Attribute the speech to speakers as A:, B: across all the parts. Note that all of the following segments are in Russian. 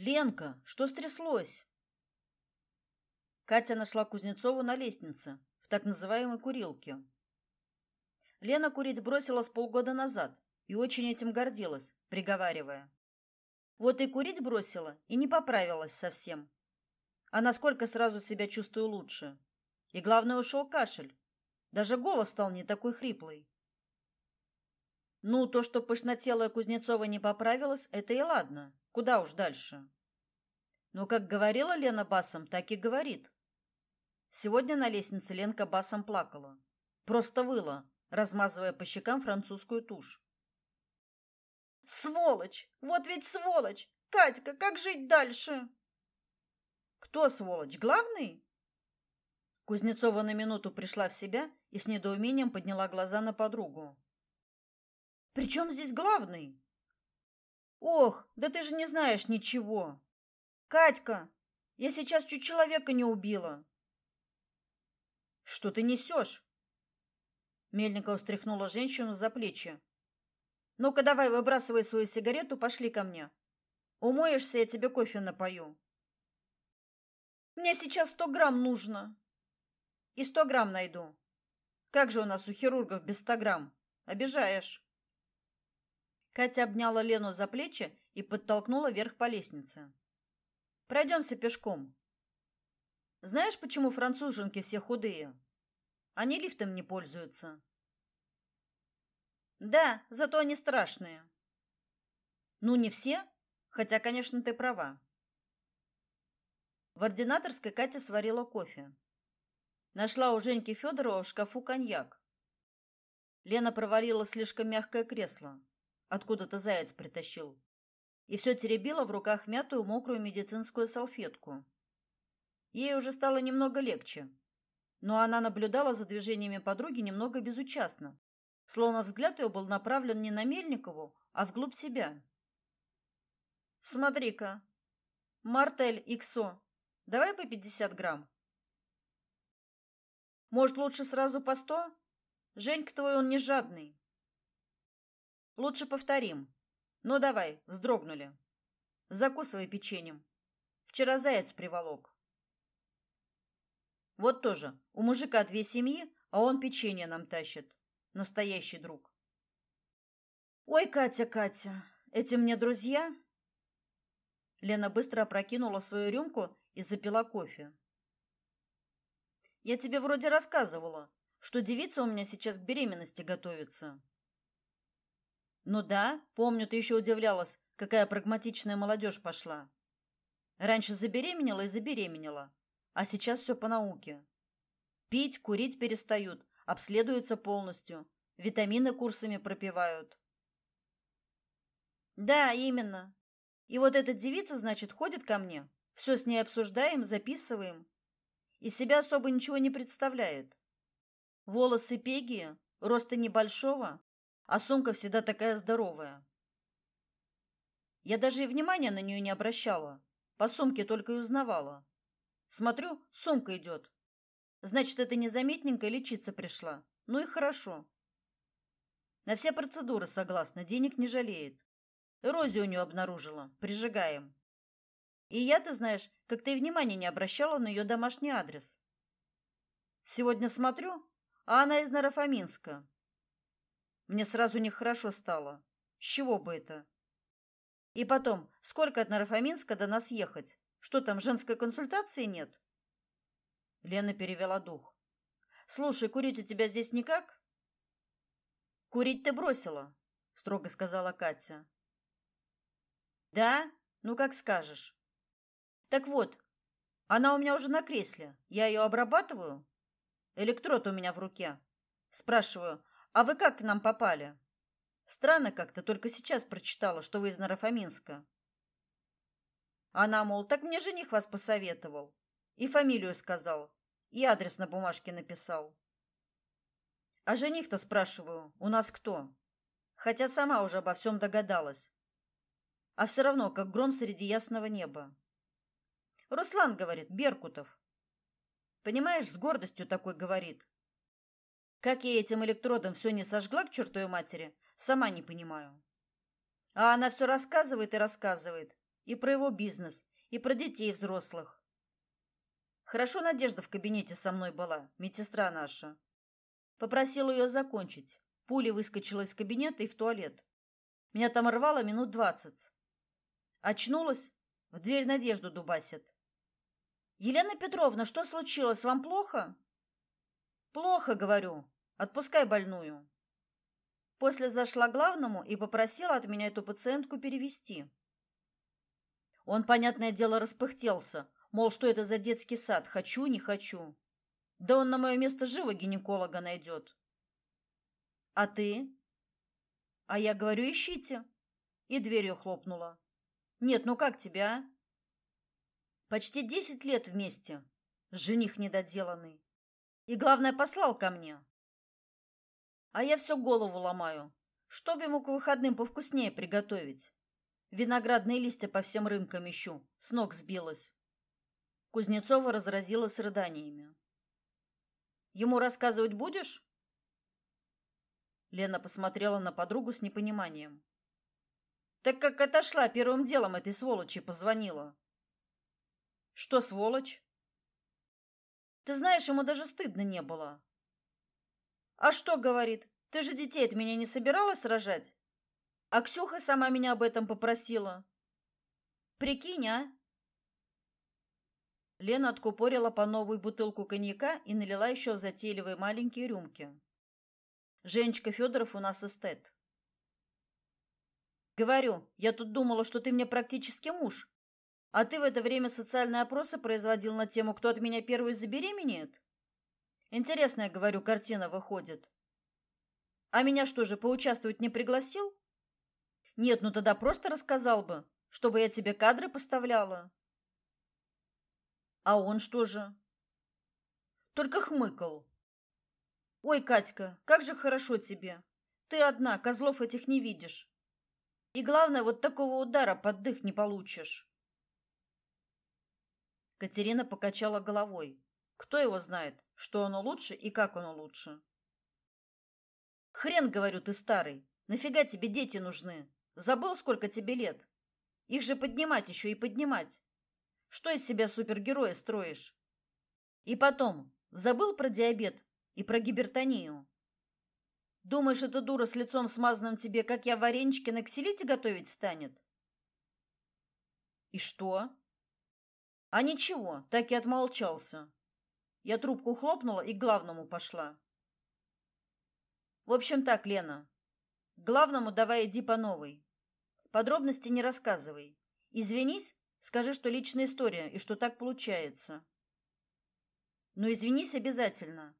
A: Ленка, что стряслось? Катя нашла Кузнецову на лестнице, в так называемой курилке. Лена курить бросила с полгода назад и очень этим гордилась, приговаривая: "Вот и курить бросила, и не поправилась совсем. А насколько сразу себя чувствую лучше. И главное, ушел кашель. Даже голос стал не такой хриплый. Ну, то, что пышнотелая Кузнецова не поправилась, это и ладно. Куда уж дальше. Но как говорила Лена басом, так и говорит. Сегодня на лестнице Ленка басом плакала. Просто выла, размазывая по щекам французскую тушь.
B: Сволочь! Вот ведь сволочь! Катька, как жить дальше?
A: Кто сволочь? Главный? Кузнецова на минуту пришла в себя и с недоумением подняла глаза на подругу.
B: «При чем здесь главный?»
A: «Ох, да ты же не знаешь ничего!»
B: «Катька, я сейчас чуть человека не убила!»
A: «Что ты несешь?» Мельникова встряхнула женщину за плечи. «Ну-ка давай, выбрасывай свою сигарету, пошли ко мне. Умоешься, я тебе кофе напою».
B: «Мне сейчас сто грамм нужно».
A: «И сто грамм найду. Как же у нас у хирургов без ста грамм? Обижаешь». Катя обняла Лену за плечи и подтолкнула вверх по лестнице. Пройдемся пешком. Знаешь, почему француженки все худые? Они лифтом не пользуются.
B: Да, зато они страшные.
A: Ну, не все, хотя, конечно, ты права. В ординаторской Катя сварила кофе. Нашла у Женьки Федорова в шкафу коньяк. Лена провалила слишком мягкое кресло. Откуда-то заяц притащил. И все теребила в руках мятую мокрую медицинскую салфетку. Ей уже стало немного легче, но она наблюдала за движениями подруги немного безучастно, словно взгляд ее был направлен не на Мельникову, а вглубь себя. Смотри-ка. Мартель Иксо. Давай по 50 грамм. Может, лучше сразу по 100? Женька твой он не жадный. Лучше повторим. Ну давай, вздрогнули. Закусывай печеньем. Вчера заяц приволок. Вот тоже. У мужика две семьи, а он печенье нам тащит. Настоящий друг. Ой, Катя, Катя, эти мне друзья? Лена быстро опрокинула свою рюмку и запила кофе. Я тебе вроде рассказывала, что девица у меня сейчас к беременности готовится. Ну да, помню, ты еще удивлялась, какая прагматичная молодежь пошла. Раньше забеременела и забеременела, а сейчас все по науке. Пить, курить перестают, обследуются полностью, витамины курсами пропивают. Да, именно. И вот эта девица, значит, ходит ко мне, все с ней обсуждаем, записываем. И себя особо ничего не представляет. Волосы пегие, роста небольшого, а сумка всегда такая здоровая. Я даже и внимания на нее не обращала. По сумке только и узнавала. Смотрю, сумка идет. Значит, это незаметненько лечиться пришла. Ну и хорошо. На все процедуры согласна, денег не жалеет. Эрозию у нее обнаружила. Прижигаем. И я, ты знаешь, как-то и внимания не обращала на ее домашний адрес. Сегодня смотрю, а она из Нарафаминска. Мне сразу нехорошо стало. С чего бы это? И потом, сколько от Нарафаминска до нас ехать? Что там, женской консультации нет? Лена перевела дух. Слушай, курить у тебя здесь никак? Курить ты бросила, строго сказала Катя. Да? Ну как скажешь. Так вот, она у меня уже на кресле. Я ее обрабатываю. Электрод у меня в руке. Спрашиваю: а вы как к нам попали? Странно как-то, только сейчас прочитала, что вы из Нарафаминска. Она, мол, так мне жених вас посоветовал. И фамилию сказал, и адрес на бумажке написал. А жених-то, спрашиваю, у нас кто? Хотя сама уже обо всем догадалась. А все равно, как гром среди ясного неба. Руслан, говорит, Беркутов. Понимаешь, с гордостью такой говорит. Как я этим электродом все не сожгла к чертовой матери, сама не понимаю. А она все рассказывает и рассказывает, и про его бизнес, и про детей взрослых. Хорошо Надежда в кабинете со мной была, медсестра наша. Попросил ее закончить. Пуля выскочила из кабинета и в туалет. Меня там рвало минут двадцать. Очнулась, в дверь Надежду дубасит. Елена Петровна, что случилось? Вам плохо? Плохо, говорю. Отпускай больную. После зашла главному и попросила от меня эту пациентку перевести. Он, понятное дело, распыхтелся, мол, что это за детский сад, хочу, не хочу. Да он на мое место живо гинеколога найдет. А ты? А я говорю, ищите. И дверью хлопнула. Нет, ну как тебя, а? Почти десять лет вместе. Жених недоделанный. И главное, послал ко мне. А я все голову ломаю. Что бы ему к выходным повкуснее приготовить? Виноградные листья по всем рынкам ищу. С ног сбилась. Кузнецова разразилась рыданиями. Ему рассказывать будешь? Лена посмотрела на подругу с непониманием. Так как отошла первым делом этой сволочи позвонила. Что, сволочь? Ты знаешь, ему даже стыдно не было. А что, говорит, ты же детей от меня не собиралась рожать? А Ксюха сама меня об этом попросила. Прикинь, а? Лена откупорила по новую бутылку коньяка и налила еще в затейливые маленькие рюмки. Женечка Федоров у нас эстет. Говорю, я тут думала, что ты мне практически муж, а ты в это время социальные опросы производил на тему, кто от меня первый забеременеет? Интересная, говорю, картина выходит. А меня что же, поучаствовать не пригласил? Нет, ну тогда просто рассказал бы, чтобы я тебе кадры поставляла. А он что же? Только хмыкал. Ой, Катька, как же хорошо тебе. Ты одна, козлов этих не видишь. И главное, вот такого удара под дых не получишь. Катерина покачала головой. Кто его знает, что оно лучше и как оно лучше? Хрен, говорю, ты старый. Нафига тебе дети нужны? Забыл, сколько тебе лет? Их же поднимать еще и поднимать. Что из себя супергероя строишь? И потом, забыл про диабет и про гипертонию? Думаешь, эта дура с лицом смазанным тебе, как я, варенички на ксилите готовить станет? И что? А ничего, так и отмолчался. Я трубку хлопнула и к главному пошла. В общем так, Лена. К главному давай иди по новой. Подробности не рассказывай. Извинись, скажи, что личная история и что так получается. Но извинись обязательно.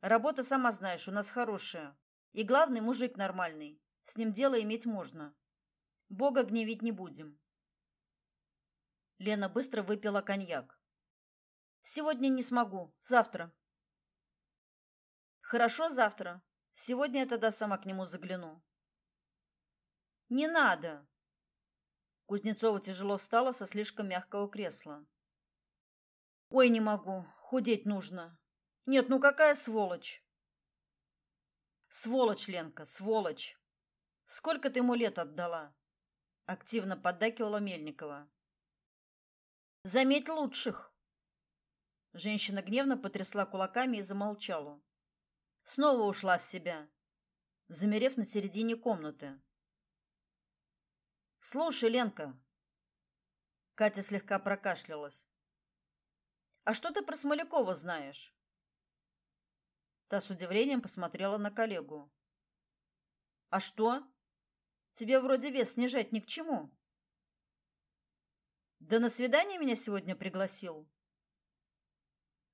A: Работа, сама знаешь, у нас хорошая. И главный мужик нормальный. С ним дело иметь можно. Бога гневить не будем. Лена быстро выпила коньяк. Сегодня не смогу, завтра. Хорошо, завтра. Сегодня я тогда сама к нему загляну. Не надо. Кузнецова тяжело встала со слишком мягкого кресла. Ой, не могу, худеть нужно. Нет, ну какая сволочь? Сволочь, Ленка, сволочь. Сколько ты ему лет отдала? Активно поддакивала Мельникова. Заметь лучших. Женщина гневно потрясла кулаками и замолчала. Снова ушла в себя, замерев на середине комнаты. Слушай, Ленка. Катя слегка прокашлялась. А что ты про Смолякова знаешь? Та с удивлением посмотрела на коллегу. А что? Тебе вроде вес снижать ни к чему. Да на свидание меня сегодня пригласил.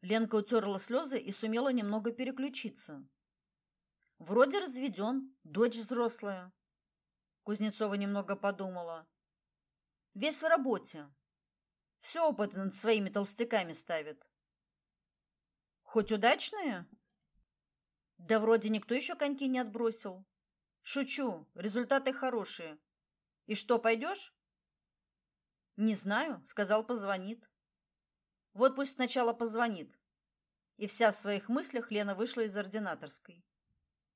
A: Ленка утерла слезы и сумела немного переключиться. Вроде разведен, дочь взрослая. Кузнецова немного подумала. Весь в работе. Все опыты над своими толстяками ставит. Хоть удачные? Да вроде никто еще коньки не отбросил. Шучу, результаты хорошие. И что, пойдешь? Не знаю, сказал, позвонит. Вот пусть сначала позвонит. И вся в своих мыслях Лена вышла из ординаторской.